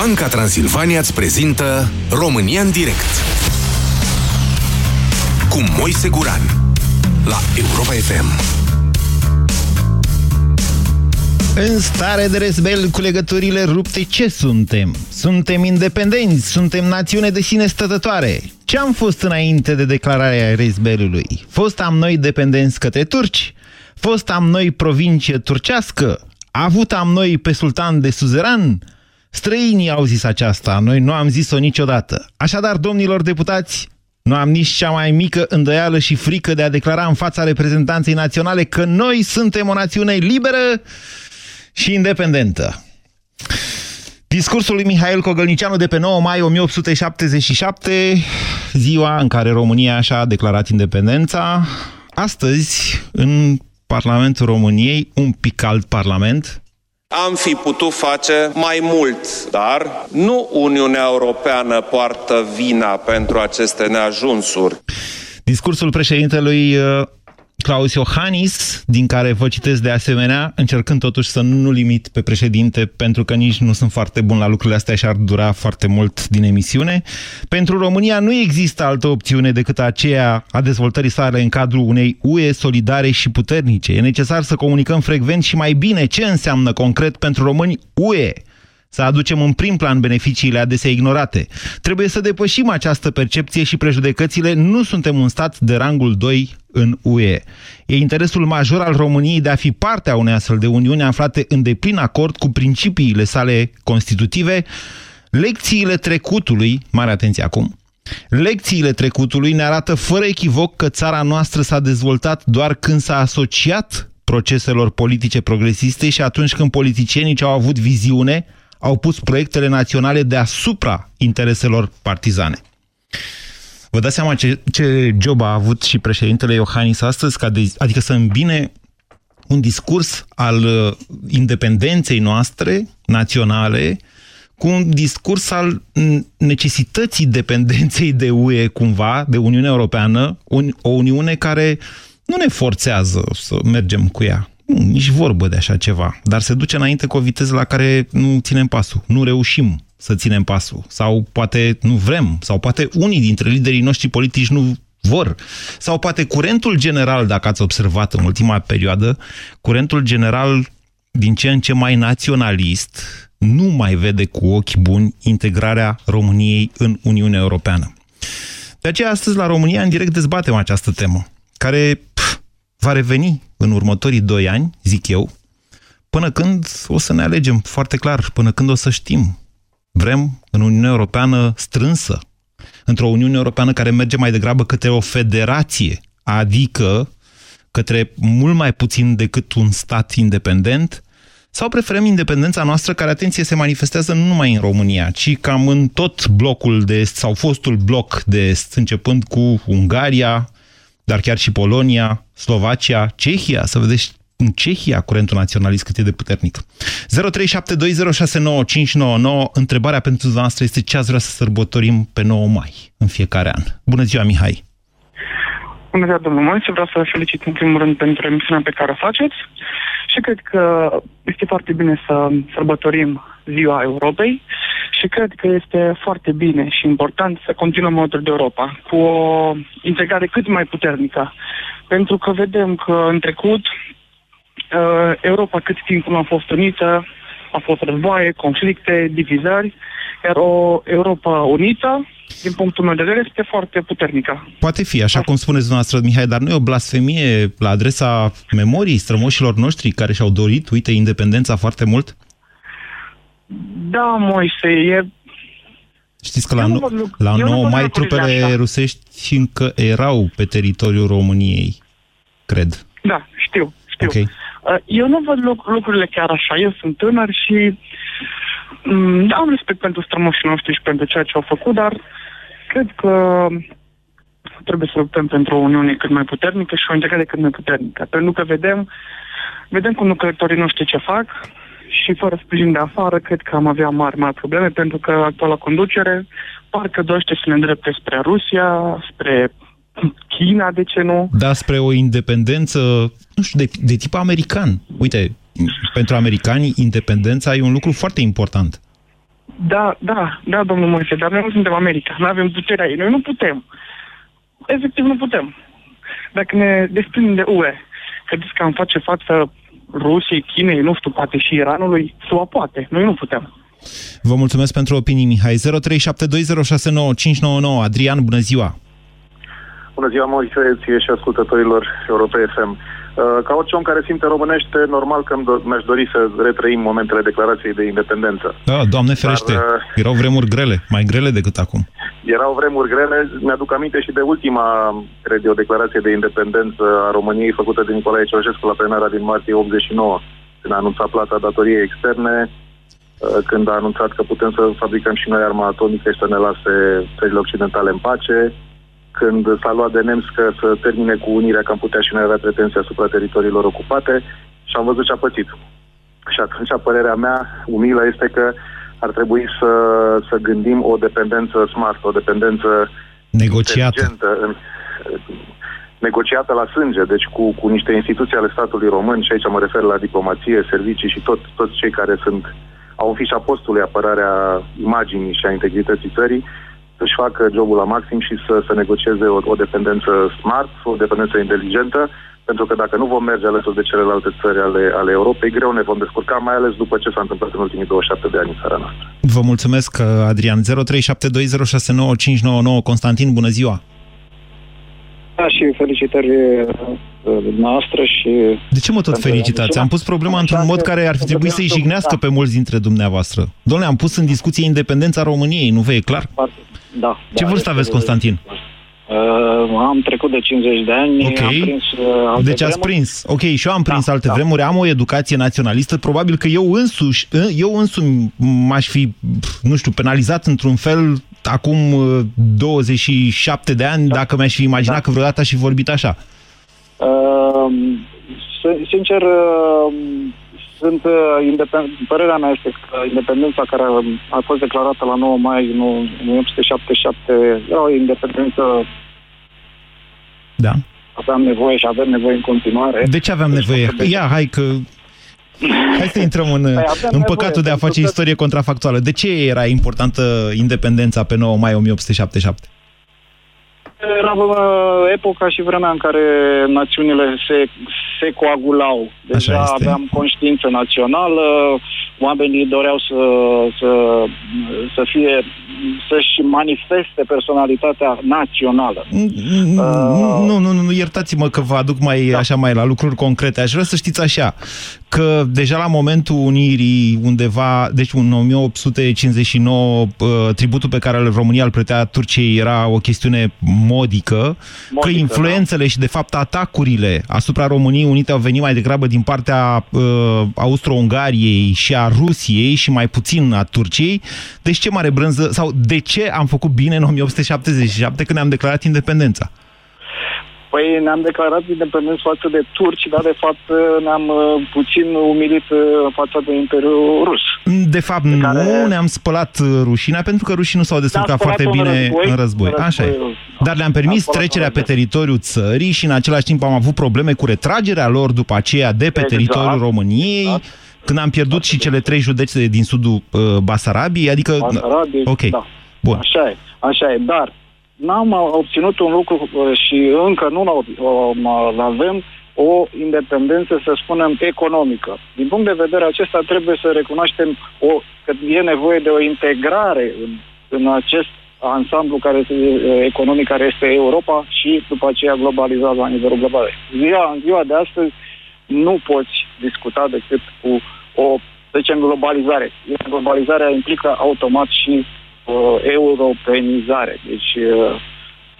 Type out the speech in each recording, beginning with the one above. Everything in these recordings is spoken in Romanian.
Banca Transilvania îți prezintă România în direct cu Moise Guran la Europa FM. În stare de răzbel cu legăturile rupte, ce suntem? Suntem independenți, suntem națiune de sine stătătoare. Ce am fost înainte de declararea răzbelului? Fost am noi dependenți către turci? Fost am noi provincie turcească? Avut am noi pe sultan de suzeran? Străinii au zis aceasta, noi nu am zis-o niciodată. Așadar, domnilor deputați, nu am nici cea mai mică îndoială și frică de a declara în fața reprezentanței naționale că noi suntem o națiune liberă și independentă. Discursul lui Mihail Cogălnicianu de pe 9 mai 1877, ziua în care România și-a declarat independența. Astăzi, în Parlamentul României, un pic alt parlament, am fi putut face mai mult, dar nu Uniunea Europeană poartă vina pentru aceste neajunsuri. Discursul președintelui uh, Claus Iohannis, din care vă citesc de asemenea, încercând totuși să nu limit pe președinte, pentru că nici nu sunt foarte bun la lucrurile astea și ar dura foarte mult din emisiune. Pentru România nu există altă opțiune decât aceea a dezvoltării sale în cadrul unei UE solidare și puternice. E necesar să comunicăm frecvent și mai bine ce înseamnă concret pentru români UE să aducem în prim plan beneficiile adesea ignorate. Trebuie să depășim această percepție și prejudecățile. Nu suntem un stat de rangul 2 în UE. E interesul major al României de a fi parte a unei astfel de uniuni aflate în deplin acord cu principiile sale constitutive. Lecțiile trecutului, mare atenție acum, Lecțiile trecutului ne arată fără echivoc că țara noastră s-a dezvoltat doar când s-a asociat proceselor politice progresiste și atunci când politicienii ce au avut viziune, au pus proiectele naționale deasupra intereselor partizane. Vă dați seama ce, ce job a avut și președintele Iohannis astăzi, ca de, adică să îmbine un discurs al uh, independenței noastre naționale cu un discurs al necesității dependenței de UE cumva, de Uniunea Europeană, un, o Uniune care nu ne forțează să mergem cu ea. Nu, nici vorbă de așa ceva. Dar se duce înainte cu o viteză la care nu ținem pasul. Nu reușim să ținem pasul. Sau poate nu vrem. Sau poate unii dintre liderii noștri politici nu vor. Sau poate curentul general, dacă ați observat în ultima perioadă, curentul general din ce în ce mai naționalist nu mai vede cu ochi buni integrarea României în Uniunea Europeană. De aceea, astăzi, la România, în direct dezbatem această temă, care va reveni în următorii doi ani, zic eu, până când o să ne alegem foarte clar, până când o să știm. Vrem în Uniunea Europeană strânsă, într-o Uniune Europeană care merge mai degrabă către o federație, adică către mult mai puțin decât un stat independent, sau preferăm independența noastră, care, atenție, se manifestează nu numai în România, ci cam în tot blocul de est sau fostul bloc de est, începând cu Ungaria, dar chiar și Polonia, Slovacia, Cehia, să vedeți în Cehia curentul naționalist cât e de puternic. 0372069599. Întrebarea pentru dumneavoastră este ce ați vrea să sărbătorim pe 9 mai în fiecare an. Bună ziua, Mihai! Bună ziua, domnul Moise. Vreau să vă felicit în primul rând pentru emisiunea pe care o faceți și cred că este foarte bine să sărbătorim Ziua Europei și cred că este foarte bine și important să continuăm motorul de Europa cu o integrare cât mai puternică. Pentru că vedem că în trecut uh, Europa cât timp nu a fost unită, a fost războaie, conflicte, divizări, iar o Europa unită, din punctul meu de vedere, este foarte puternică. Poate fi, așa cum spuneți dumneavoastră, Mihai, dar nu e o blasfemie la adresa memoriei strămoșilor noștri care și-au dorit, uite, independența foarte mult? Da, Moise, e... Știți că la, no la 9 mai trupele așa. rusești încă erau pe teritoriul României, cred. Da, știu, știu. Okay. Uh, eu nu văd lucrurile chiar așa. Eu sunt tânăr și mm, da, am respect pentru strămoșii noștri și pentru ceea ce au făcut, dar cred că trebuie să luptăm pentru o Uniune cât mai puternică și o integrare cât mai puternică. Pentru că vedem, vedem cum lucrătorii noștri ce fac, și fără sprijin de afară, cred că am avea mari, mari probleme, pentru că actuala conducere parcă dorește să ne îndrepte spre Rusia, spre China, de ce nu? Da, spre o independență, nu știu, de, de tip american. Uite, pentru americani, independența e un lucru foarte important. Da, da, da, domnul Moise, dar noi nu suntem America, nu avem puterea ei, noi nu putem. Efectiv nu putem. Dacă ne desprindem de UE, credeți că am face față Rusiei, Chinei, nu știu, poate și Iranului? SUA poate, noi nu putem. Vă mulțumesc pentru opinii, Mihai. 0372069599. Adrian, bună ziua! Bună ziua, Moise, ție și ascultătorilor Europei FM. Uh, ca orice om care simte românește, normal că mi-aș dori să retrăim momentele declarației de independență. Da, Doamne ferește, Dar, uh, erau vremuri grele, mai grele decât acum. Erau vremuri grele, mi-aduc aminte și de ultima, cred eu, declarație de independență a României făcută de Nicolae Ceaușescu la plenara din martie 89, când a anunțat plata datoriei externe, uh, când a anunțat că putem să fabricăm și noi arma atomică și să ne lase țările occidentale în pace, când s-a luat de nemț că să termine cu unirea, că am putea și noi avea pretenții asupra teritoriilor ocupate și am văzut ce a pățit. Și atunci părerea mea umilă este că ar trebui să, să gândim o dependență smart, o dependență negociată în, negociată la sânge, deci cu, cu niște instituții ale statului român, și aici mă refer la diplomație, servicii și tot, toți cei care sunt au un fișa postului apărarea imaginii și a integrității țării, să-și facă jobul la maxim și să, să negocieze o, o dependență smart, o dependență inteligentă, pentru că dacă nu vom merge alături de celelalte țări ale, ale Europei, greu ne vom descurca, mai ales după ce s-a întâmplat în ultimii 27 de ani în țara noastră. Vă mulțumesc, Adrian. 0372069599. Constantin, bună ziua! Da, și felicitări noastră și... De ce mă tot felicitați? Am pus problema într-un mod care ar fi trebuit să-i jignească pe mulți dintre dumneavoastră. Domnule, am pus în discuție independența României, nu vă e clar? Da. Ce da, vârstă aveți, Constantin? Uh, am trecut de 50 de ani, okay. am prins uh, Deci ați vremuri. prins. Ok, și eu am prins da, alte da. vremuri, am o educație naționalistă, probabil că eu însuși, eu însumi m-aș fi, nu știu, penalizat într-un fel acum 27 uh, de ani, da. dacă mi-aș fi imaginat da. că vreodată aș fi vorbit așa. Uh, sincer, uh, sunt uh, independ... părerea mea este că independența care a fost declarată la 9 mai în 1877 era o independență da. aveam nevoie și avem nevoie în continuare. De ce aveam deci nevoie? Ia, hai că Hai să intrăm în, păi în păcatul de a face că... istorie contrafactuală. De ce era importantă independența pe 9 mai 1877? Era uh, epoca și vremea în care națiunile se, se coagulau. Deja aveam conștiință națională, oamenii doreau să, să, să fie să-și manifeste personalitatea națională. Nu, nu, nu, iertați-mă că vă aduc mai da. așa mai la lucruri concrete. Aș vrea să știți așa, că deja la momentul unirii undeva, deci în 1859, tributul pe care România îl plătea Turciei era o chestiune modică, modică că influențele da. și de fapt atacurile asupra României Unite au venit mai degrabă din partea uh, Austro-Ungariei și a Rusiei și mai puțin a Turciei. Deci ce mare brânză, sau de ce am făcut bine în 1877 când ne-am declarat independența? Păi ne-am declarat independenți față de turci, dar de fapt ne-am uh, puțin umilit uh, față de Imperiul Rus. De fapt de nu, care... ne-am spălat uh, rușina pentru că rușii nu s-au descurcat foarte bine în război. În război. Așa e. Dar le-am permis trecerea pe teritoriul țării și în același timp am avut probleme cu retragerea lor după aceea de pe exact. teritoriul României. Exact. Când am pierdut și cele trei județe din sudul uh, Basarabiei, adică... Basarabiei, ok. Da. Bun. Așa e, așa e, dar n-am obținut un lucru uh, și încă nu avem o independență, să spunem, economică. Din punct de vedere acesta trebuie să recunoaștem o, că e nevoie de o integrare în, în acest ansamblu care este, uh, economic care este Europa și după aceea globalizat la nivelul global. Ziua, în ziua de astăzi nu poți discuta decât cu o, să zicem, globalizare. Globalizarea implică automat și uh, europenizare. Deci uh,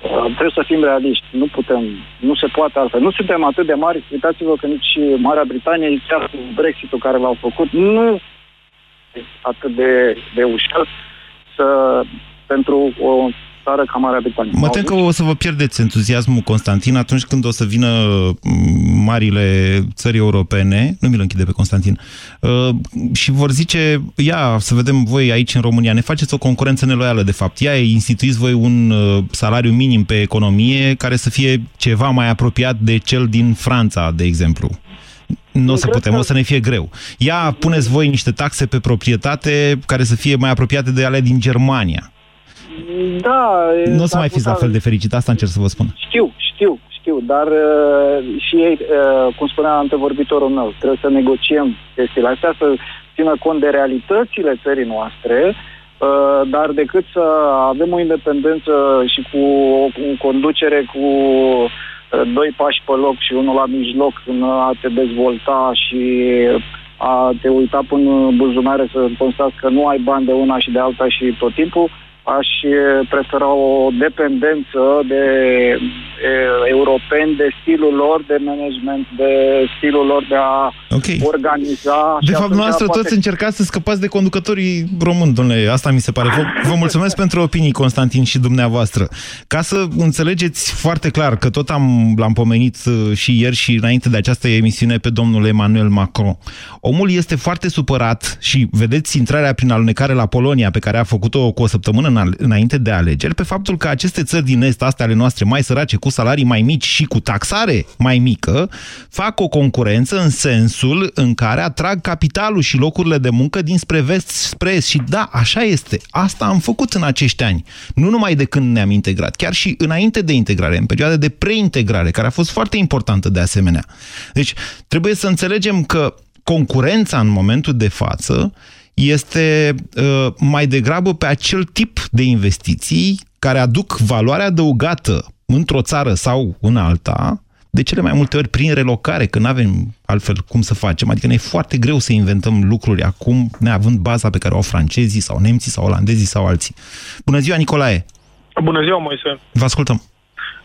uh, trebuie să fim realiști. Nu putem, nu se poate altfel. Nu suntem atât de mari. Uitați-vă că nici Marea Britanie, chiar cu Brexit-ul care l-au făcut, nu atât de, de ușor să, pentru o țară ca Marea Britanie. Mă tem că o să vă pierdeți entuziasmul, Constantin, atunci când o să vină mm, marile țări europene, nu mi-l închide pe Constantin, uh, și vor zice, ia, să vedem voi aici în România, ne faceți o concurență neloială, de fapt. Ia, instituiți voi un uh, salariu minim pe economie care să fie ceva mai apropiat de cel din Franța, de exemplu. Nu o să Cred putem, că- o să ne fie greu. Ia, puneți voi niște taxe pe proprietate care să fie mai apropiate de ale din Germania. Da. Nu o să s-ar mai fiți la putea- fel de fericit, asta încerc să vă spun. Știu, știu, știu, dar uh, și ei, uh, cum spunea antevorbitorul meu, trebuie să negociem chestiile astea, să țină cont de realitățile țării noastre, uh, dar decât să avem o independență și cu o, o conducere cu uh, doi pași pe loc și unul la mijloc în a te dezvolta și a te uita până în buzunare să constați că nu ai bani de una și de alta și tot timpul, aș eh, prefera o dependență de e, europeni, de stilul lor de management, de stilul lor de a Ok. organiza. De și fapt, atunci noastră poate- toți încercați să scăpați de conducătorii români, domnule. Asta mi se pare. Vă, vă mulțumesc pentru opinii, Constantin, și dumneavoastră. Ca să înțelegeți foarte clar că tot am, l-am pomenit uh, și ieri și înainte de această emisiune pe domnul Emmanuel Macron. Omul este foarte supărat și vedeți intrarea prin alunecare la Polonia pe care a făcut-o cu o săptămână în- înainte de alegeri, pe faptul că aceste țări din Est, astea ale noastre mai sărace, cu salarii mai mici și cu taxare mai mică, fac o concurență în sensul în care atrag capitalul și locurile de muncă dinspre vest spre est. Și da, așa este. Asta am făcut în acești ani. Nu numai de când ne-am integrat, chiar și înainte de integrare, în perioada de preintegrare, care a fost foarte importantă de asemenea. Deci, trebuie să înțelegem că concurența în momentul de față este uh, mai degrabă pe acel tip de investiții care aduc valoare adăugată într-o țară sau în alta, de cele mai multe ori prin relocare, că nu avem altfel cum să facem. Adică ne e foarte greu să inventăm lucruri acum, neavând baza pe care o au francezii sau nemții sau olandezii sau alții. Bună ziua, Nicolae! Bună ziua, Moise. Vă ascultăm!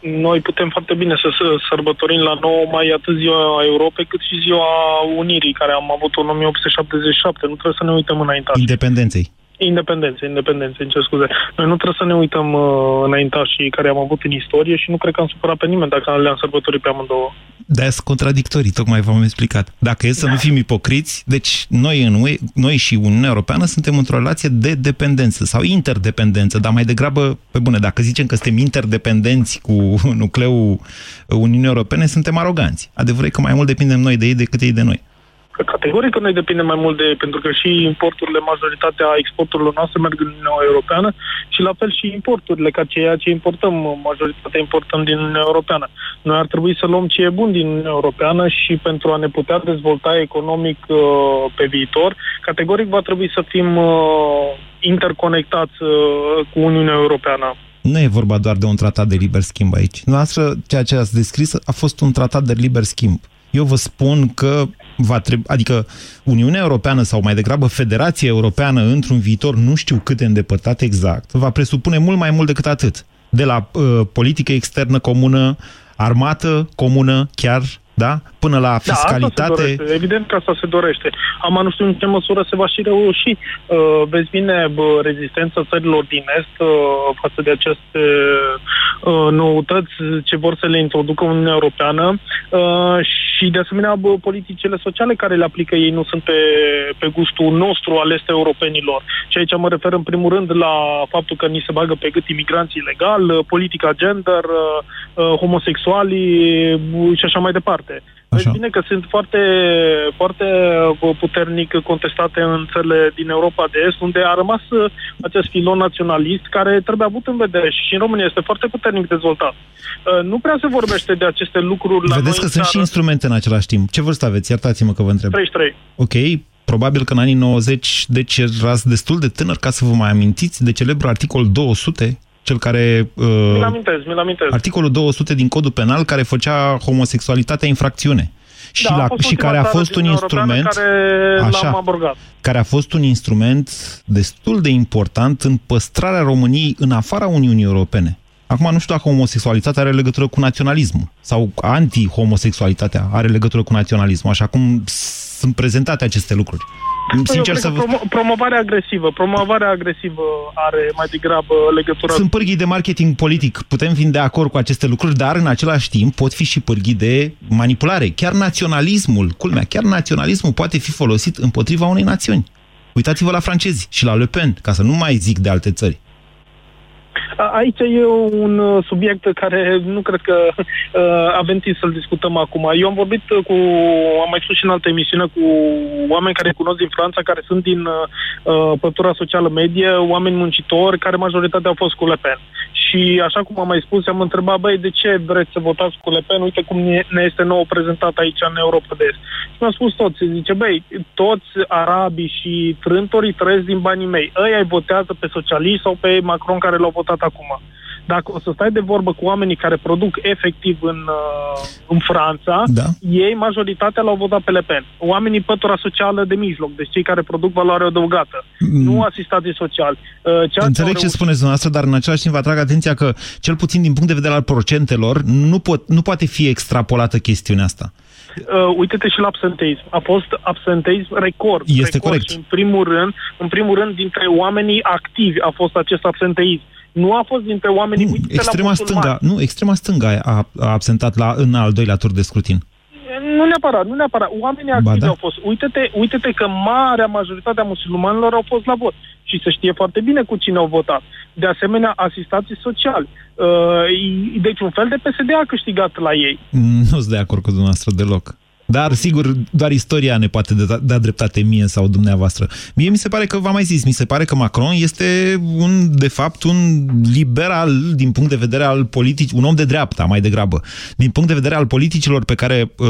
Noi putem foarte bine să să sărbătorim la 9 mai atât ziua Europei cât și ziua Unirii, care am avut-o în 1877. Nu trebuie să ne uităm înainte. Independenței. Independențe, independențe, îmi cer scuze. Noi nu trebuie să ne uităm uh, înaintașii care am avut în istorie și nu cred că am supărat pe nimeni dacă le-am sărbătorit pe amândouă. de sunt contradictorii, tocmai v-am explicat. Dacă e să nu fim ipocriți, deci noi, în UE, noi și Uniunea Europeană suntem într-o relație de dependență sau interdependență, dar mai degrabă, pe bune, dacă zicem că suntem interdependenți cu nucleul Uniunii Europene, suntem aroganți. Adevărul e că mai mult depindem noi de ei decât ei de noi. Categoric că noi depindem mai mult de, pentru că și importurile, majoritatea exporturilor noastre merg în Uniunea Europeană și la fel și importurile, ca ceea ce importăm, majoritatea importăm din Uniunea Europeană. Noi ar trebui să luăm ce e bun din Uniunea Europeană și pentru a ne putea dezvolta economic uh, pe viitor, categoric va trebui să fim uh, interconectați uh, cu Uniunea Europeană. Nu e vorba doar de un tratat de liber schimb aici. Noastră, ceea ce ați descris a fost un tratat de liber schimb. Eu vă spun că va trebui, adică Uniunea Europeană sau mai degrabă Federația Europeană într-un viitor nu știu cât de îndepărtat exact, va presupune mult mai mult decât atât. De la uh, politică externă comună, armată comună, chiar, da? Până la Da, asta se fiscalitate. dorește. Evident că asta se dorește. Am nu știu în ce măsură se va și reuși. Uh, vezi bine bă, rezistența țărilor din Est uh, față de aceste uh, noutăți ce vor să le introducă Uniunea Europeană uh, și de asemenea bă, politicile sociale care le aplică ei nu sunt pe, pe gustul nostru al este europenilor. Și aici mă refer în primul rând la faptul că ni se bagă pe gât imigranții ilegal, uh, politica gender, uh, uh, homosexualii uh, și așa mai departe. Vezi bine că sunt foarte, foarte uh, puternic contestate în țările din Europa de Est, unde a rămas uh, acest filon naționalist care trebuie avut în vedere și în România este foarte puternic dezvoltat. Uh, Nu prea se vorbește de aceste lucruri la Vedeți noi că în sunt și țară. instrumente în același timp. Ce vârstă aveți? Iertați-mă că vă întreb. 33. Ok, probabil că în anii 90, deci erați destul de tânăr ca să vă mai amintiți de celebrul articol 200, cel care... Mi-l Uh, amintesc, mi-l amintesc. articolul 200 din codul penal care făcea homosexualitatea infracțiune. Și, Da, a la, fost și ultima care a țară fost un din Europeană instrument care Așa. l-am aborgat. care a fost un instrument destul de important în păstrarea României în afara Uniunii Europene. Acum nu știu dacă homosexualitatea are legătură cu naționalismul sau anti-homosexualitatea are legătură cu naționalismul, așa cum sunt prezentate aceste lucruri. Sincer Eu să cred vă... că promo- promovarea agresivă. Promovarea agresivă are mai degrabă legătură Sunt pârghii de marketing politic, putem fi de acord cu aceste lucruri, dar în același timp pot fi și pârghii de manipulare. Chiar naționalismul, culmea, chiar naționalismul poate fi folosit împotriva unei națiuni. Uitați-vă la francezi și la Le Pen, ca să nu mai zic de alte țări. Aici e un uh, subiect care nu cred că uh, avem timp să-l discutăm acum. Eu am vorbit cu, am mai spus și în altă emisiune, cu oameni care cunosc din Franța, care sunt din uh, pătura socială medie, oameni muncitori, care majoritatea au fost cu Le Pen. Și așa cum am mai spus, am întrebat, băi, de ce vreți să votați cu Le Pen? Uite cum ne este nou prezentat aici în Europa de Est. Și mi-au spus toți, zice, băi, toți arabii și trântorii trăiesc din banii mei. Ăia îi votează pe socialist sau pe Macron care l-au votat acum. Dacă o să stai de vorbă cu oamenii care produc efectiv în, uh, în Franța, da. ei, majoritatea l-au votat pe Le Pen. Oamenii pătura socială de mijloc, deci cei care produc valoare adăugată, mm. nu asistații sociali. Uh, Înțeleg ce spuneți dumneavoastră, dar în același timp vă atrag atenția că, cel puțin din punct de vedere al procentelor, nu, pot, nu poate fi extrapolată chestiunea asta. Uh, uite-te și la absenteism. A fost absenteism record. Este record. corect. Și în primul rând, în primul rând, dintre oamenii activi a fost acest absenteism. Nu a fost dintre oamenii... Nu, extrema stânga, nu, extrema stânga a, a absentat la, în al doilea tur de scrutin. Nu neapărat, nu neapărat. Oamenii activi da. au fost. Uite-te, uite-te că marea majoritate a musulmanilor au fost la vot. Și se știe foarte bine cu cine au votat. De asemenea, asistații sociali. Uh, deci un fel de PSD a câștigat la ei. Nu sunt de acord cu dumneavoastră deloc. Dar, sigur, doar istoria ne poate da, da dreptate mie sau dumneavoastră. Mie mi se pare că, v-am mai zis, mi se pare că Macron este, un, de fapt, un liberal din punct de vedere al politic, un om de dreapta, mai degrabă, din punct de vedere al politicilor pe care uh,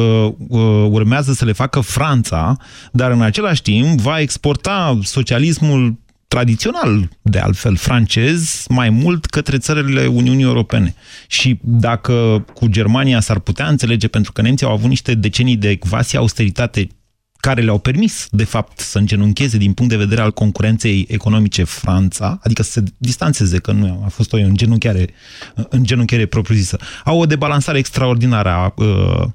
uh, urmează să le facă Franța, dar în același timp va exporta socialismul tradițional, de altfel, francez, mai mult către țările Uniunii Europene. Și dacă cu Germania s-ar putea înțelege, pentru că nemții au avut niște decenii de quasi austeritate care le-au permis, de fapt, să îngenuncheze din punct de vedere al concurenței economice Franța, adică să se distanțeze, că nu a fost o îngenunchiare, îngenunchiare propriu-zisă. Au o debalansare extraordinară a uh,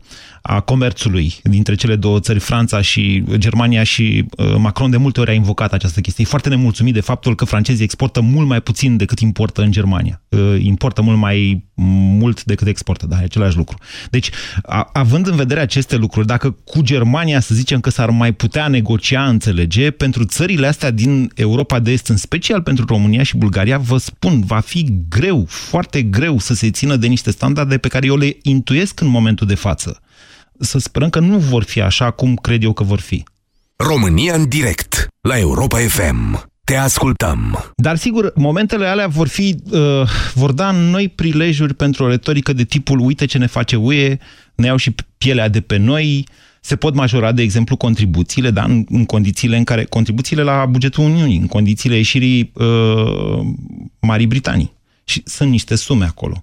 a comerțului dintre cele două țări, Franța și Germania și uh, Macron de multe ori a invocat această chestie. E foarte nemulțumit de faptul că francezii exportă mult mai puțin decât importă în Germania. Uh, importă mult mai mult decât exportă, da, e același lucru. Deci, a, având în vedere aceste lucruri, dacă cu Germania să zicem că s-ar mai putea negocia, înțelege, pentru țările astea din Europa de Est, în special pentru România și Bulgaria, vă spun, va fi greu, foarte greu să se țină de niște standarde pe care eu le intuiesc în momentul de față să sperăm că nu vor fi așa cum cred eu că vor fi. România în direct, la Europa FM. Te ascultăm. Dar sigur, momentele alea vor fi, uh, vor da noi prilejuri pentru o retorică de tipul uite ce ne face UE, ne iau și pielea de pe noi, se pot majora, de exemplu, contribuțiile, da, în, în condițiile în care, contribuțiile la bugetul Uniunii, în condițiile ieșirii uh, Marii Britanii. Și sunt niște sume acolo.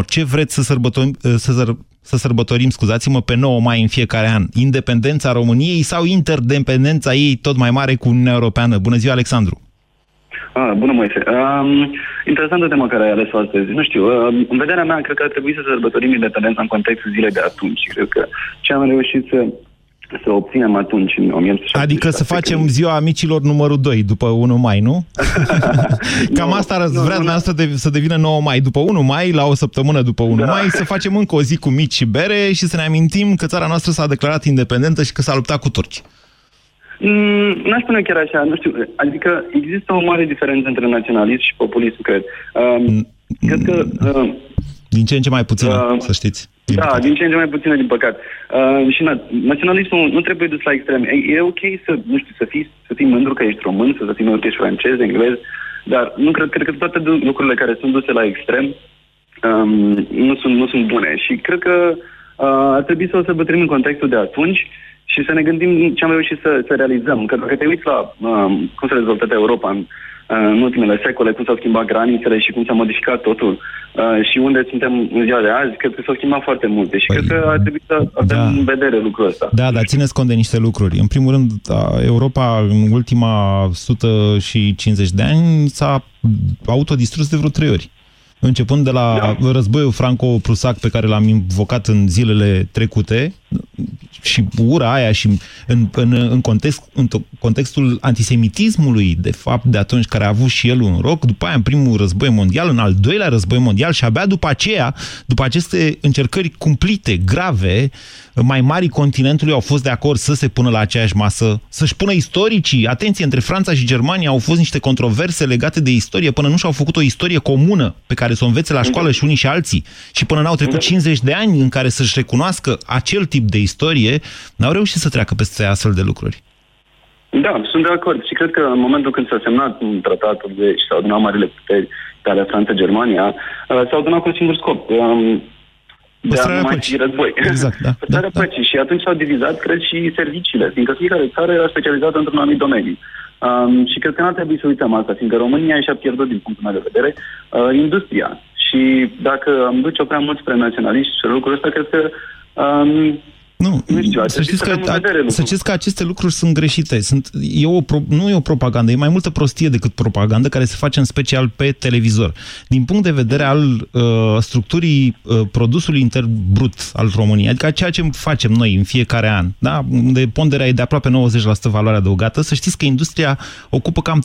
0372069599. Ce vreți să sărbătorim, să, săr, să sărbătorim, scuzați-mă, pe 9 mai în fiecare an? Independența României sau interdependența ei tot mai mare cu Uniunea Europeană? Bună ziua, Alexandru! Ah, bună, Moise. Um, interesantă tema care ai ales astăzi. Nu știu, uh, în vederea mea, cred că ar trebui să sărbătorim independența în contextul zilei de atunci. Cred că ce am reușit să să obținem atunci în 1976. Adică să facem când... ziua amicilor numărul 2 după 1 mai, nu? Cam nu, asta nu, vrea nu, să, de, să devină 9 mai. După 1 mai, la o săptămână după 1 da. mai, să facem încă o zi cu mici și bere și să ne amintim că țara noastră s-a declarat independentă și că s-a luptat cu turci. Mm, n-aș spune chiar așa, nu știu, adică există o mare diferență între naționalism și populism, cred. Um, mm, cred că... Uh, din ce în ce mai puțină, uh, să știți. Din da, păcate. din ce în ce mai puțină, din păcat. Uh, și na- naționalismul nu trebuie dus la extreme. E, e ok să, nu știu, să fii, să fii mândru că ești român, să fii mândru că ești francez, englez, dar nu cred, cred că toate lucrurile care sunt duse la extrem um, nu, sunt, nu sunt bune. Și cred că uh, ar trebui să o sărbătorim în contextul de atunci și să ne gândim ce am reușit să, să realizăm. Că dacă te uiți la um, cum s-a dezvoltat Europa în în ultimele secole, cum s-au schimbat granițele și cum s-a modificat totul uh, și unde suntem în ziua de azi, cred că s-au schimbat foarte multe și păi, cred că ar trebui să avem da. în vedere lucrul ăsta. Da, dar țineți cont de niște lucruri. În primul rând, Europa în ultima 150 de ani s-a autodistrus de vreo trei ori. Începând de la da. războiul franco-prusac pe care l-am invocat în zilele trecute, și ura aia și în, în, în, context, în contextul antisemitismului, de fapt, de atunci care a avut și el un roc, după aia în primul război mondial, în al doilea război mondial și abia după aceea, după aceste încercări cumplite, grave, mai mari continentului au fost de acord să se pună la aceeași masă, să-și pună istoricii. Atenție, între Franța și Germania au fost niște controverse legate de istorie până nu și-au făcut o istorie comună pe care să o învețe la școală și unii și alții. Și până n-au trecut 50 de ani în care să-și recunoască acel tip de istorie, n-au reușit să treacă peste astfel de lucruri. Da, sunt de acord și cred că în momentul când s-a semnat un tratatul de și s-au adunat marile puteri pe ale Franța-Germania, uh, s-au adunat cu un singur scop, um, de a nu mai fi război. Exact, da. Păstrarea da, păcii. Da. Și atunci s-au divizat, cred, și serviciile, fiindcă fiecare țară era specializată într-un anumit domeniu. Um, și cred că n-ar trebui să uităm asta, fiindcă România și-a pierdut, din punctul meu de vedere, uh, industria. Și dacă am duce-o prea mult spre naționaliști și lucrul ăsta, cred că um, nu, nu știu, să, știți că, a, să știți că aceste lucruri sunt greșite. Sunt, e o pro, nu e o propagandă, e mai multă prostie decât propagandă care se face în special pe televizor. Din punct de vedere al uh, structurii uh, produsului intern brut al României, adică ceea ce facem noi în fiecare an, da? unde ponderea e de aproape 90% valoare adăugată, să știți că industria ocupă cam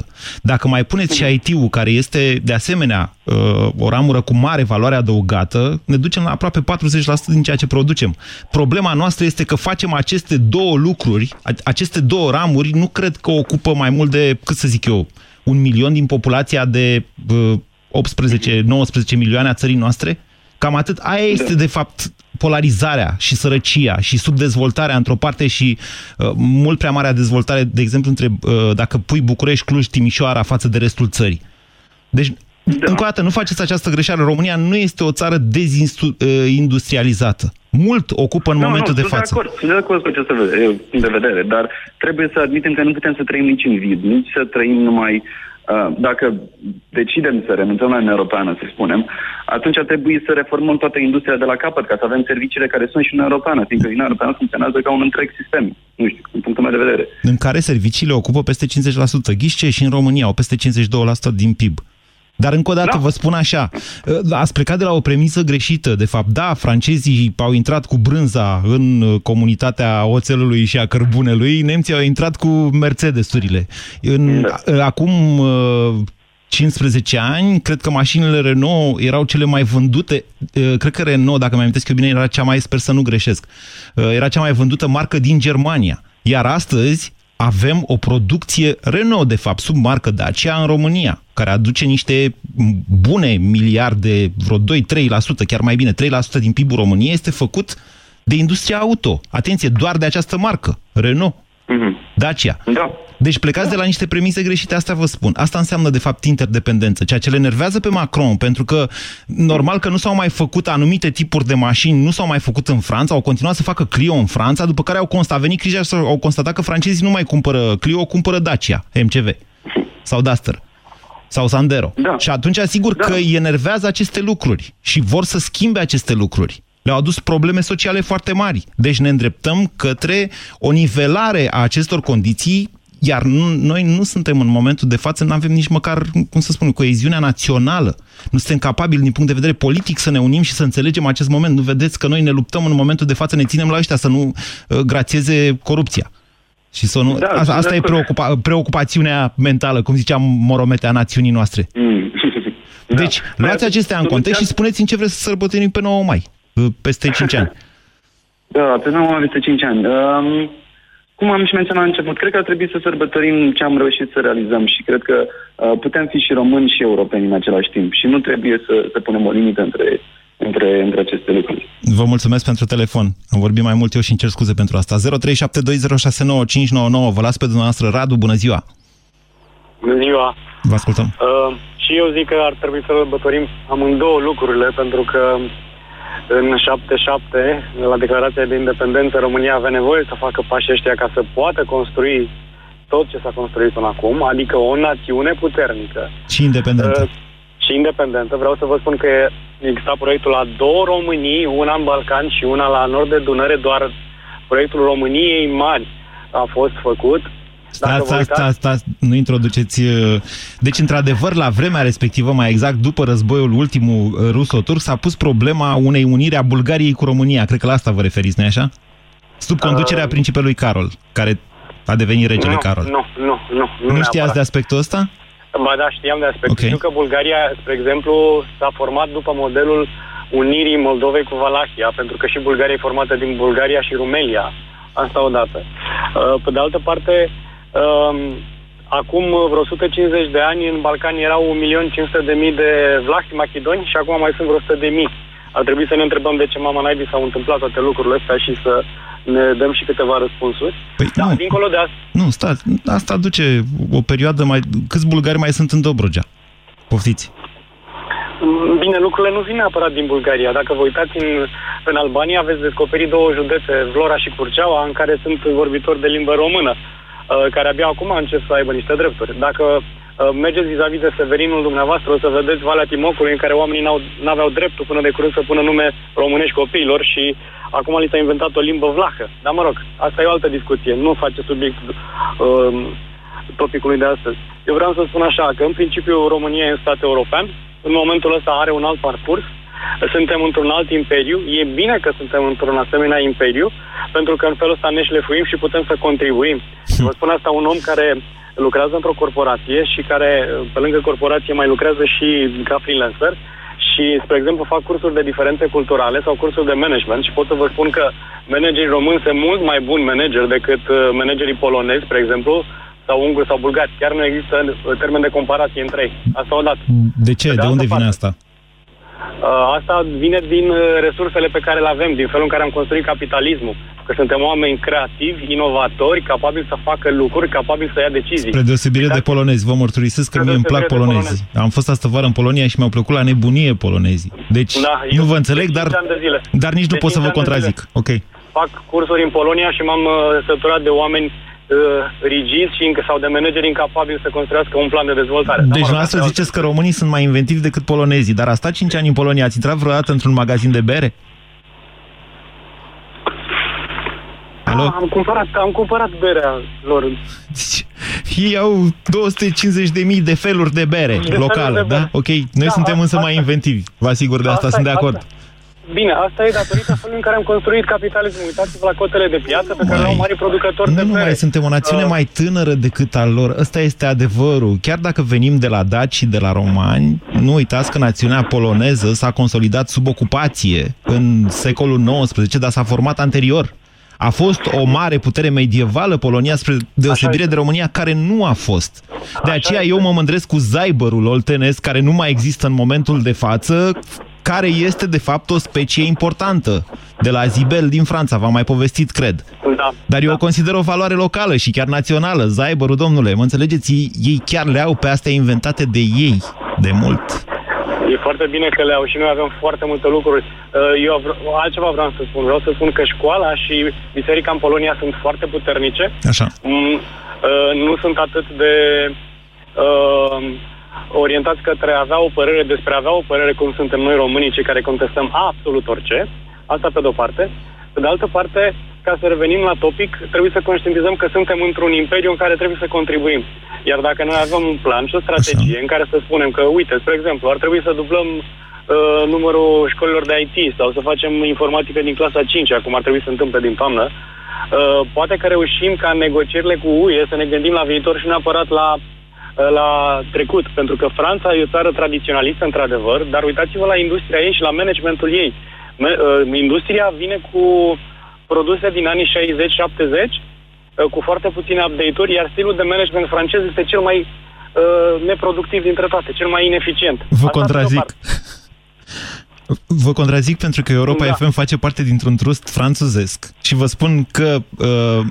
30%. Dacă mai puneți și IT-ul, care este de asemenea uh, o ramură cu mare valoare adăugată, ne ducem la aproape 40% din ceea ce producem. Problema noastră este că facem aceste două lucruri, aceste două ramuri, nu cred că ocupă mai mult de, cât să zic eu, un milion din populația de 18-19 milioane a țării noastre? Cam atât. Aia este, de fapt, polarizarea și sărăcia și subdezvoltarea într-o parte și uh, mult prea marea dezvoltare, de exemplu, între, uh, dacă pui București, Cluj, Timișoara față de restul țării. Deci da. Încă o dată, nu faceți această greșeală. România nu este o țară dezindustrializată. Mult ocupă în nu, momentul nu, de față. De acord, sunt de acord cu această punct de vedere, dar trebuie să admitem că nu putem să trăim nici în vid, nici să trăim numai dacă decidem să renunțăm la Uniunea Europeană, să spunem, atunci ar trebui să reformăm toată industria de la capăt, ca să avem serviciile care sunt și în Uniunea Europeană, fiindcă Uniunea Europeană funcționează ca un întreg sistem, nu știu, din punctul meu de vedere. În care serviciile ocupă peste 50%, ghișce și în România au peste 52% din PIB. Dar încă o dată da. vă spun așa, ă, ați plecat de la o premisă greșită. De fapt, da, francezii au intrat cu brânza în comunitatea oțelului și a cărbunelui, nemții au intrat cu Mercedesurile. În, da. Ă, acum 15 ă, ani, cred că mașinile Renault erau cele mai vândute, cred că Renault, dacă mi amintesc eu bine, era cea mai, sper să nu greșesc, era cea mai vândută marcă din Germania. Iar astăzi avem o producție Renault, de fapt, sub marcă Dacia în România, care aduce niște bune miliarde, vreo 2-3%, chiar mai bine, 3% din PIB-ul României este făcut de industria auto. Atenție, doar de această marcă, Renault. Mm-hmm. Dacia. Da. Deci plecați da. de la niște premise greșite, asta vă spun. Asta înseamnă, de fapt, interdependență, ceea ce le nervează pe Macron, pentru că normal că nu s-au mai făcut anumite tipuri de mașini, nu s-au mai făcut în Franța, au continuat să facă Clio în Franța, după care au constatat, a venit criza și au constatat că francezii nu mai cumpără Clio, cumpără Dacia, MCV sau Duster sau Sandero. Da. Și atunci, asigur da. că îi enervează aceste lucruri și vor să schimbe aceste lucruri le-au adus probleme sociale foarte mari. Deci ne îndreptăm către o nivelare a acestor condiții, iar noi nu suntem în momentul de față, nu avem nici măcar, cum să spun, coeziunea națională. Nu suntem capabili din punct de vedere politic să ne unim și să înțelegem acest moment. Nu vedeți că noi ne luptăm în momentul de față, ne ținem la ăștia să nu uh, grațieze corupția. Și să nu... Da, asta, asta e preocupa, preocupațiunea mentală, cum ziceam Moromete, a națiunii noastre. Mm. Deci, da. luați acestea în context și spuneți în ce vreți să sărbătorim pe 9 mai peste 5 ani? Da, pe 9 mai peste 5 ani. Um, cum am și menționat la început, cred că ar trebui să sărbătorim ce am reușit să realizăm și cred că uh, putem fi și români și europeni în același timp și nu trebuie să, să punem o limită între, între, între aceste lucruri. Vă mulțumesc pentru telefon. Am vorbit mai mult eu și încerc scuze pentru asta. 0372069599. Vă las pe dumneavoastră. Radu, bună ziua! Bună ziua! Vă ascultăm. Uh, și eu zic că ar trebui să sărbătorim amândouă lucrurile, pentru că în 77, la declarația de independență, România avea nevoie să facă pașii ăștia ca să poată construi tot ce s-a construit până acum, adică o națiune puternică. Și independentă. Uh, și independentă. Vreau să vă spun că exista proiectul la două Românii, una în Balcan și una la nord de Dunăre, doar proiectul României mari a fost făcut Stați, stați, stați, stați, nu introduceți... Uh, deci, într-adevăr, la vremea respectivă, mai exact după războiul ultimul uh, ruso-turc, s-a pus problema unei uniri a Bulgariei cu România. Cred că la asta vă referiți, nu așa? Sub conducerea Uh, principelui Carol, care a devenit regele nu, Carol. Nu, nu, nu. Nu, știați neapărat. de aspectul ăsta? Ba da, știam de aspect. Ok. Știu că Bulgaria, spre exemplu, s-a format după modelul unirii Moldovei cu Valahia, pentru că și Bulgaria e formată din Bulgaria și Rumelia. Asta odată. Uh, Pe de altă parte, um, acum vreo 150 de ani în Balcani erau 1.500.000 de vlahi machidoni și acum mai sunt vreo 100.000. Ar trebui să ne întrebăm de ce mama naibii s-au întâmplat toate lucrurile astea și să ne dăm și câteva răspunsuri. Păi, Da, nu, dincolo de asta, nu, stați, asta duce o perioadă mai... Câți bulgari mai sunt în Dobrogea? Poftiți. Mm, Bine, lucrurile nu vin neapărat din Bulgaria. Dacă vă uitați în, în Albania, veți descoperi două județe, Vlora și Curceaua, în care sunt vorbitori de limbă română, uh, care abia acum încep să aibă niște drepturi. Dacă uh, mergeți vis-a-vis de Severinul dumneavoastră, o să vedeți Valea Timocului, în care oamenii n-au, n-aveau dreptul până de curând să pună nume românești copiilor și acum li s-a inventat o limbă vlahă. Dar mă rog, asta e o altă discuție. Nu face subiect uh, topicului de astăzi. Eu vreau să spun așa, că în principiu România e un stat european, în momentul ăsta are un alt parcurs, suntem într-un alt imperiu, e bine că suntem într-un asemenea imperiu, pentru că în felul ăsta ne șlefuim și putem să contribuim. Vă spun asta un om care lucrează într-o corporație și care, pe lângă corporație, mai lucrează și ca freelancer și, spre exemplu, fac cursuri de diferențe culturale sau cursuri de management și pot să vă spun că managerii români sunt mult mai buni manageri decât uh, managerii polonezi, spre exemplu, sau unguri sau bulgari. Chiar nu există uh, termen de comparație între ei. Asta odată. De ce? Pe de De altă unde vine parte. asta? Uh, Asta vine din uh, resursele pe care le avem, din felul în care am construit capitalismul. Că suntem oameni creativi, inovatori, capabili să facă lucruri, capabili să ia decizii. Spre deosebire de Exact. polonezi, vă mărturisesc că Spre mie îmi plac deosebire de polonezii. Am fost astă vară în Polonia și mi-au plăcut la nebunie polonezii. Deci Da, nu eu vă înțeleg, de dar, cinci ani de zile. dar nici nu De pot să cinci vă ani de contrazic. Ok. Fac cursuri în Polonia și m-am uh, săturat de oameni uh, rigizi și încă sau de manageri incapabili să construiască un plan de dezvoltare. Dar, Deci mă rog, dumneavoastră asta e ziceți că românii sunt mai inventivi decât polonezii, dar a stat 5 ani în Polonia, ați intrat vreodată într-un magazin de bere? Alo? Da, am cumpărat, am cumpărat berea lor. Deci, ei au 250.000 de feluri de bere De feluri locală, de bere. da? Ok, noi Da, suntem însă asta- mai inventivi. Vă asigur de asta, Asta sunt e- de acord. asta- Bine, asta e datorită felului în care am construit capitalismul. Uitați-vă la cotele de piață pe care Mai- le au mari producători Nu de numai, bere. suntem o națiune Uh, mai tânără decât al lor. Ăsta este adevărul. Chiar dacă venim de la daci și de la romani, nu uitați că națiunea poloneză s-a consolidat sub ocupație în secolul XIX, dar s-a format anterior. A fost o mare putere medievală Polonia spre deosebire este. de România, care nu a fost. De Așa aceea este. eu mă mândresc cu zaibărul oltenesc, care nu mai există în momentul de față, care este de fapt o specie importantă de la Zibel din Franța, v-am mai povestit, cred. Da. Dar eu da. o consider o valoare locală și chiar națională. Zaibărul, domnule, mă înțelegeți? Ei, ei chiar le au pe astea inventate de ei, de mult. E foarte bine că le au și noi avem foarte multe lucruri. Uh, Eu vr- altceva vreau să spun. Vreau să spun că școala și biserica în Polonia sunt foarte puternice. Așa. Mm, uh, Nu sunt atât de uh, orientați către a avea o părere despre a avea o părere cum suntem noi românii, cei care contestăm absolut orice. Asta pe de-o parte. Pe de altă parte, ca să revenim la topic, trebuie să conștientizăm că suntem într-un imperiu în care trebuie să contribuim. Iar dacă noi avem un plan și o strategie Așa. în care să spunem că, uite, spre exemplu, ar trebui să dublăm uh, numărul școlilor de IT sau să facem informatică din clasa 5, acum ar trebui să se întâmple din toamnă, uh, poate că reușim ca în negocierile cu UE să ne gândim la viitor și neapărat la uh, la trecut, pentru că Franța e o țară tradiționalistă, într-adevăr, dar uitați-vă la industria ei și la managementul ei. Me- uh, industria vine cu produse din anii 60-70, uh, cu foarte puține update-uri, iar stilul de management francez este cel mai uh, neproductiv dintre toate, cel mai ineficient. Vă Asta pe de-o contrazic. Parte. Vă contrazic pentru că Europa Da. FM face parte dintr-un trust franțuzesc și vă spun că, uh,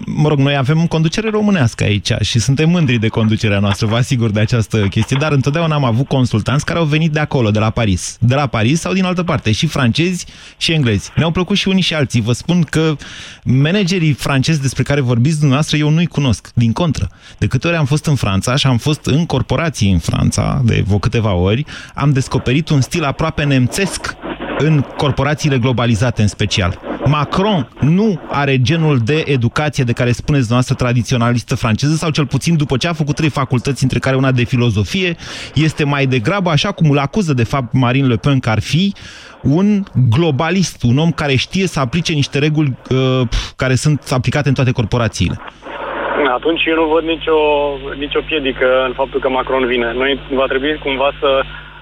mă rog, noi avem conducere românească aici și suntem mândri de conducerea noastră, vă asigur de această chestie, dar întotdeauna am avut consultanți care au venit de acolo, de la Paris, de la Paris sau din altă parte, și francezi și englezi. Mi-au plăcut și unii și alții. Vă spun că managerii francezi despre care vorbiți dumneavoastră, eu nu-i cunosc, din contră. De câte ori am fost în Franța și am fost în corporații în Franța, de vreo câteva ori, am descoperit un stil aproape nemțesc în corporațiile globalizate în special. Macron nu are genul de educație de care spuneți noastră tradiționalistă franceză, sau cel puțin după ce a făcut trei facultăți, între care una de filozofie, este mai degrabă, așa cum îl acuză de fapt Marine Le Pen că ar fi, un globalist, un om care știe să aplice niște reguli uh, care sunt aplicate în toate corporațiile. Atunci eu nu văd nicio, nicio piedică în faptul că Macron vine. Noi va trebui cumva să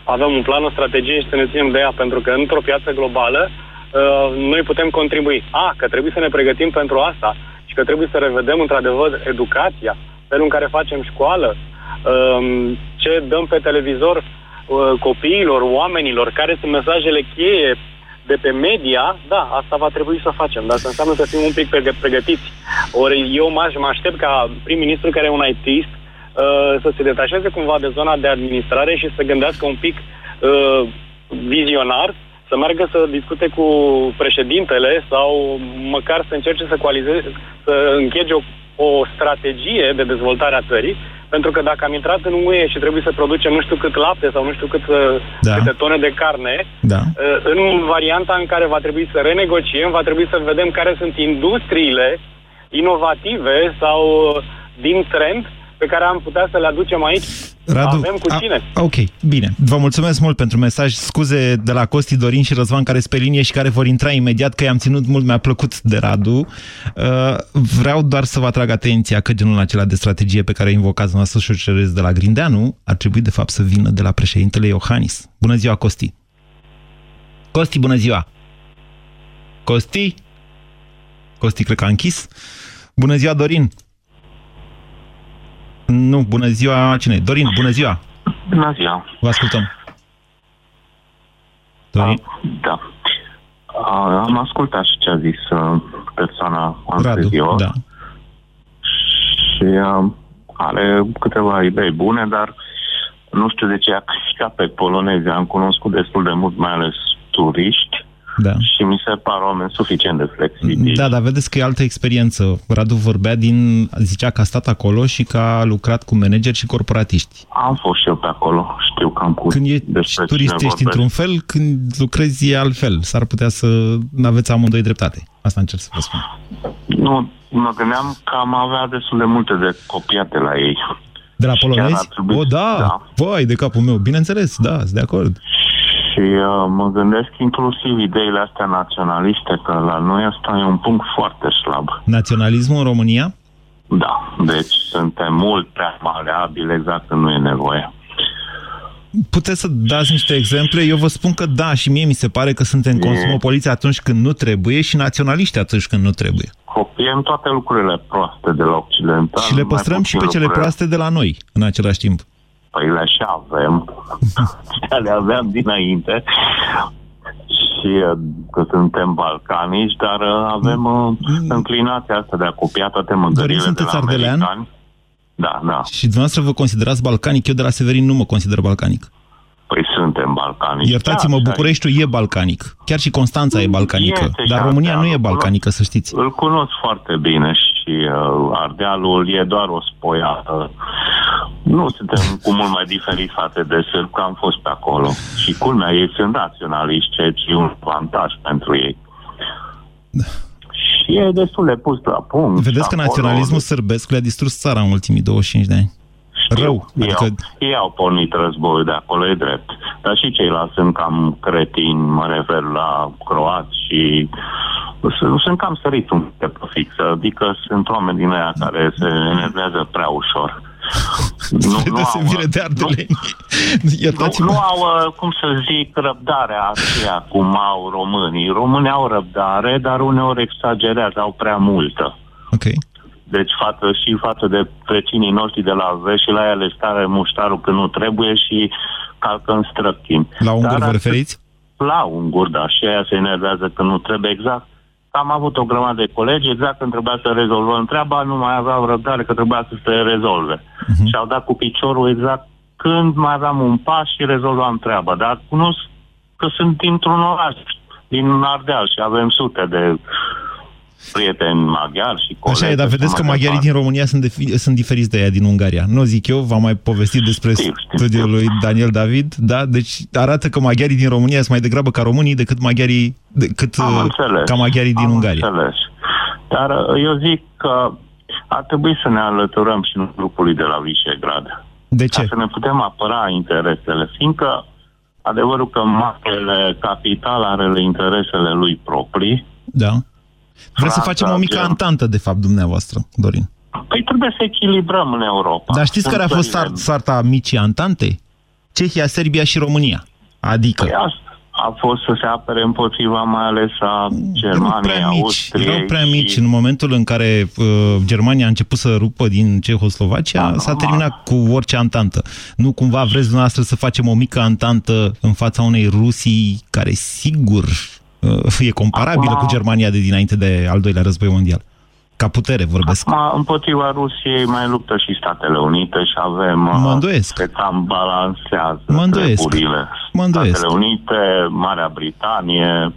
avem un plan, o strategie și să ne ținem de ea, pentru că într-o piață globală uh, noi putem contribui. A, că trebuie să ne pregătim pentru asta și că trebuie să revedem într-adevăr educația, felul în care facem școală, um, ce dăm pe televizor uh, copiilor, oamenilor, care sunt mesajele cheie de pe media, da, asta va trebui să facem, dar asta înseamnă să fim un pic pregătiți. Ori eu mă aștept ca prim-ministru care e un ITist uh, să se detașeze cumva de zona de administrare și să gândească un pic uh, vizionar, să meargă să discute cu președintele sau măcar să încerce să coalizeze, să închege o, o strategie de dezvoltare a țării, pentru că dacă am intrat în UE și trebuie să producem nu știu cât lapte sau nu știu cât, uh, da. câte tone de carne, da. Uh, în varianta în care va trebui să renegociem, va trebui să vedem care sunt industriile inovative sau uh, din trend pe care am putea să le aducem aici. Radu, Avem cu cine. A, ok, bine. Vă mulțumesc mult pentru mesaj. Scuze de la Costi, Dorin și Răzvan care sunt pe linie și care vor intra imediat, că i-am ținut mult, mi-a plăcut de Radu. Uh, vreau doar să vă atrag atenția că genul acela de strategie pe care invocați noastră și o cereți de la Grindeanu ar trebui de fapt să vină de la președintele Iohannis. Bună ziua, Costi! Costi, bună ziua! Costi? Costi cred că a închis. Bună ziua, Dorin! Nu, bună ziua, cine? Dorin, bună ziua! Bună ziua! Vă ascultăm. Dorin? Uh, da. Uh, am ascultat și ce a zis uh, persoana anterior. da. Și uh, are câteva idei bune, dar nu știu de ce a câștigat pe polonezi. Am cunoscut destul de mult, mai ales turiști, da. Și mi se par oameni suficient de flexibili. Da, dar vedeți că e altă experiență. Radu vorbea din, zicea că a stat acolo și că a lucrat cu manageri și corporatiști. Am fost și eu pe acolo, știu cam cu Când e turist ești într-un fel, când lucrezi e altfel. S-ar putea să nu aveți amândoi dreptate. Asta încerc să vă spun. Nu, mă gândeam că am avea destul de multe de copiate la ei. De la polonezi? O, da! da. Vai, de capul meu. Bineînțeles, da, sunt de acord. Și uh, mă gândesc inclusiv ideile astea naționaliste, că la noi asta e un punct foarte slab. Naționalismul în România? Da, deci suntem mult prea maleabili exact când nu e nevoie. Puteți să dați niște exemple? Eu vă spun că da, și mie mi se pare că suntem consmopoliți atunci când nu trebuie și naționaliști atunci când nu trebuie. Copiem toate lucrurile proaste de la Occidental. Și le păstrăm și pe cele lucrurile... proaste de la noi, în același timp. Păi le și avem. le aveam dinainte. Și uh, că suntem balcanici, dar uh, avem uh, mm. înclinația asta de a copia toate mândările de la ardelean? americani. Da, da. Și dumneavoastră vă considerați balcanic? Eu de la Severin nu mă consider balcanic. Păi suntem balcanici. Iertați-mă, da, Bucureștiul e balcanic. Chiar și Constanța e balcanică. Este dar România nu e balcanică, să știți. Îl cunosc foarte bine și uh, Ardealul e doar o spoiată. Nu suntem cu mult mai diferit față de sârb, că am fost pe acolo. Și culmea, ei sunt naționaliști, ceea ce e un avantaj pentru ei. Da. Și e destul de pus la punct. Vedeți că naționalismul sârbesc le-a distrus țara în ultimii 25 de ani. Știu, Rău. Adică... Ei, au, ei au pornit războiul de acolo, e drept. Dar și ceilalți sunt cam cretini, mă refer la croați și sunt cam sărit un pe profix. Adică sunt oameni din aia care se enervează prea ușor. Nu, nu au, de ardeleni. Nu, nu au, uh, cum să zic, răbdarea aceea cum au românii. Românii au răbdare, dar uneori exagerează, au prea multă. Okay. Deci față și față de vecinii noștri de la vest și la ele stare muștarul când nu trebuie și calcă în străchim. La ungur vă referiți? La ungur, da. Și aia se enervează când nu trebuie exact. Am avut o grămadă de colegi, exact când trebuia să rezolvăm treaba, nu mai aveau răbdare că trebuia să se rezolve. Uh-huh. Și au dat cu piciorul exact când mai aveam un pas și rezolvam treaba. Dar cunosc că sunt dintr-un oraș, din Ardeal și avem sute de prieteni maghiari și colegi. Așa e, dar vedeți că maghiarii din România sunt, de, sunt diferiți de aia din Ungaria. Nu zic eu, v-am mai povestit despre știu, știu, studiul lui Daniel David, da? Deci arată că maghiarii din România sunt mai degrabă ca românii decât maghiarii, decât ca maghiarii din Am Ungaria. Înțeles. Dar uh, eu zic că ar trebui să ne alăturăm și în grupului de la Visegrad. De ce? Ca să ne putem apăra interesele, fiindcă adevărul că marele capital are interesele lui proprii. Da. Vreau să facem o mică antantă, de fapt, dumneavoastră, Dorin. Păi trebuie să echilibrăm în Europa. Dar știți care a fost soarta micii antante? Cehia, Serbia și România. Adică... Păi asta a fost să se apere împotriva mai ales a Germaniei, Austriei. Erau prea mici. Și... În momentul în care uh, Germania a început să rupă din Cehoslovacia, da, s-a terminat cu orice antantă. Nu cumva vreți dumneavoastră să facem o mică antantă în fața unei Rusii care sigur uh, e comparabilă Acum... cu Germania de dinainte de al doilea război mondial? Ca putere vorbesc. Acum, împotriva Rusiei mai luptă și Statele Unite și avem... Mă îndoiesc. Se cam balansează mă îndoiesc. treburile. Mă îndoiesc. Statele Unite, Marea Britanie,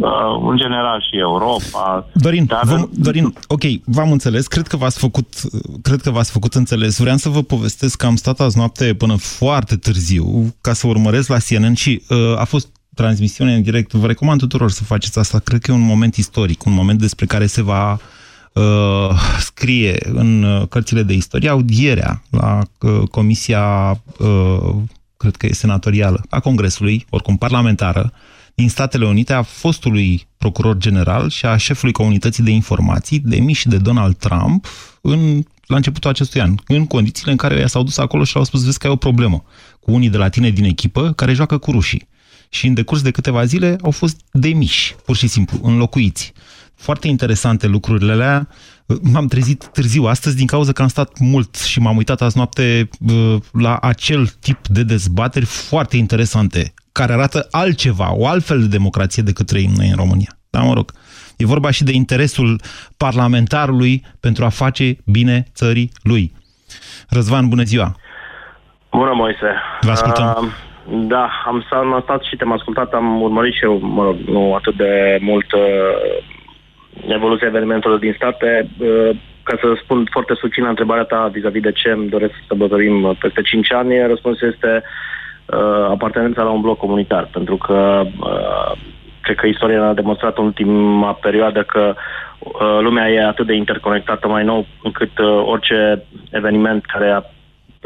uh, în general și Europa. Dorin, dar... vă, Dorin, ok, v-am înțeles, cred că v-ați făcut, cred că v-ați făcut înțeles. Vreau să vă povestesc că am stat azi noapte până foarte târziu ca să urmăresc la CNN și uh, a fost transmisiune în direct. Vă recomand tuturor să faceți asta. Cred că e un moment istoric, un moment despre care se va uh, scrie în uh, cărțile de istorie, audierea la uh, Comisia, uh, cred că e senatorială, a Congresului, oricum parlamentară, din Statele Unite a fostului procuror general și a șefului comunității de informații demiși de Donald Trump în, la începutul acestui an, în condițiile în care s-au dus acolo și au spus, vezi că ai o problemă cu unii de la tine din echipă care joacă cu rușii. Și în decurs de câteva zile au fost demiși, pur și simplu, înlocuiți. Foarte interesante lucrurile alea. M-am trezit târziu astăzi din cauza că am stat mult și m-am uitat azi noapte uh, la acel tip de dezbateri foarte interesante, care arată altceva, o altfel de democrație decât trăim noi în România. Da, mă rog. E vorba și de interesul parlamentarului pentru a face bine țării lui. Răzvan, bună ziua! Bună, Moise! Vă ascultăm! Uh, da, am, am stat și te-am ascultat, am urmărit și eu, mă rog, nu atât de mult uh, evoluția evenimentelor din state. Uh, ca să spun foarte succint la întrebarea ta vis-a-vis de ce îmi doresc să sărbătorim peste 5 ani, răspunsul este uh, apartenența la un bloc comunitar, pentru că uh, cred că istoria a demonstrat în ultima perioadă că uh, lumea e atât de interconectată mai nou încât uh, orice eveniment care a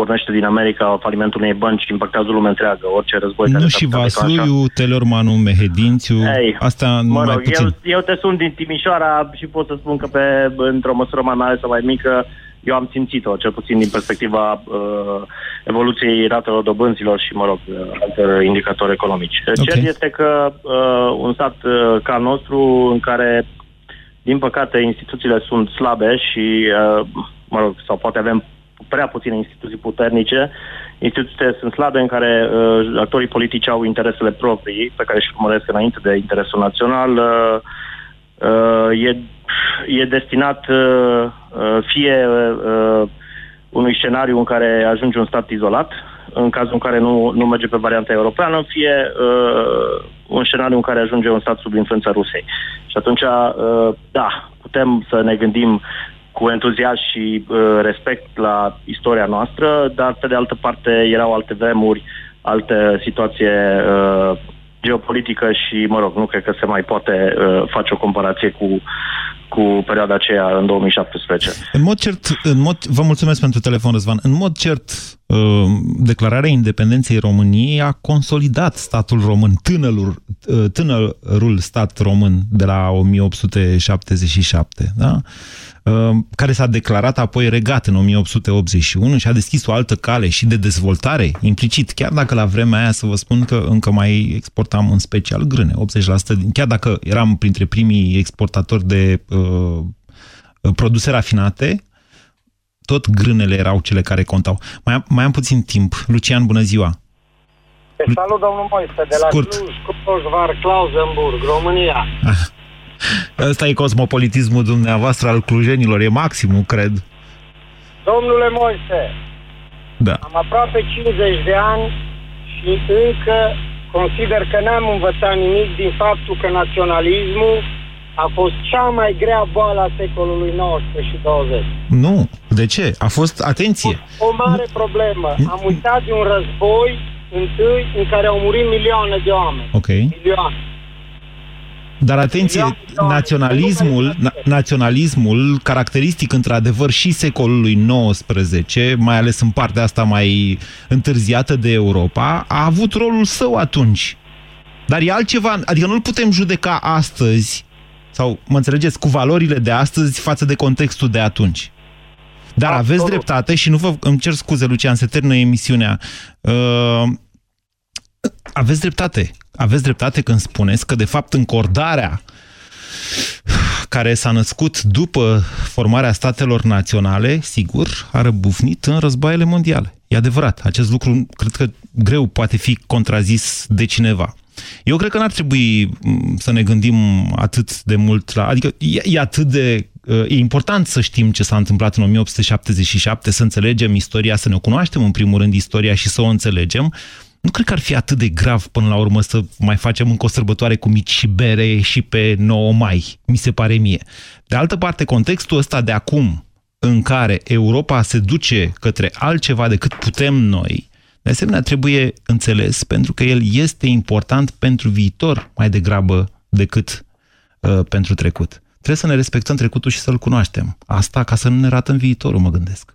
pornește din America falimentul unei bănci și impactează lumea întreagă, orice război. Nu și Vasluiu, Telormanu, Mehedințiu, Ei, asta nu mă mai rog, puțin. Eu, eu te sun din Timișoara și pot să spun că pe, într-o măsură mai mare sau mai mică, eu am simțit-o, cel puțin din perspectiva uh, evoluției ratelor dobânzilor și, mă rog, uh, alte indicatori economici. Okay. Cert este că uh, un stat uh, ca nostru, în care, din păcate, instituțiile sunt slabe și, uh, mă rog, sau poate avem prea puține instituții puternice, instituțiile sunt slabe în care uh, actorii politici au interesele proprii, pe care își urmăresc înainte de interesul național, uh, uh, e, e destinat uh, uh, fie uh, unui scenariu în care ajunge un stat izolat, în cazul în care nu, nu merge pe varianta europeană, fie uh, un scenariu în care ajunge un stat sub influența Rusiei. Și atunci, uh, da, putem să ne gândim cu entuziasm și uh, respect la istoria noastră, dar pe de altă parte erau alte vremuri, alte situație uh, geopolitică și, mă rog, nu cred că se mai poate uh, face o comparație cu, cu perioada aceea în 2017. În mod cert, în mod, vă mulțumesc pentru telefon, Răzvan. În mod cert, uh, declararea independenței României a consolidat statul român, tânărul, uh, tânărul stat român de la 1877, da? Uh, care s-a declarat apoi regat în 1881 și a deschis o altă cale și de dezvoltare, implicit, chiar dacă la vremea aia să vă spun că încă mai exportam în special grâne, 80%, din, chiar dacă eram printre primii exportatori de uh, produse rafinate, tot grânele erau cele care contau. Mai am, mai am puțin timp. Lucian, bună ziua! Salut, domnul Moise, de la Scurt. Cluj, Cluj, Var, Clausenburg, România. Ah. Ăsta e cosmopolitismul dumneavoastră al clujenilor, e maximul, cred. Domnule Moise, da. am aproape 50 de ani și încă consider că n-am învățat nimic din faptul că naționalismul a fost cea mai grea boală a secolului 19 și 20. Nu. De ce? A fost, atenție. O mare problemă. Am uitat de un război întâi în care au murit milioane de oameni. Ok. Milioane. Dar atenție, naționalismul, na, naționalismul, caracteristic într-adevăr și secolului XIX, mai ales în partea asta mai întârziată de Europa, a avut rolul său atunci. Dar e altceva, adică nu-l putem judeca astăzi, sau mă înțelegeți, cu valorile de astăzi față de contextul de atunci. Dar Absolut. aveți dreptate și nu vă, îmi cer scuze, Lucian, se termină emisiunea. Uh, aveți dreptate. Aveți dreptate când spuneți că, de fapt, încordarea care s-a născut după formarea statelor naționale, sigur, a răbufnit în războaiele mondiale. E adevărat. Acest lucru, cred că greu poate fi contrazis de cineva. Eu cred că n-ar trebui mm, să ne gândim atât de mult la... Adică e, e atât de... E important să știm ce s-a întâmplat în 1877, să înțelegem istoria, să ne cunoaștem în primul rând istoria și să o înțelegem, nu cred că ar fi atât de grav până la urmă să mai facem încă o sărbătoare cu mici și bere și pe 9 mai, mi se pare mie. De altă parte, contextul ăsta de acum, în care Europa se duce către altceva decât putem noi, de asemenea trebuie înțeles pentru că el este important pentru viitor mai degrabă decât uh, pentru trecut. Trebuie să ne respectăm trecutul și să-l cunoaștem. Asta ca să nu ne ratăm viitorul, mă gândesc.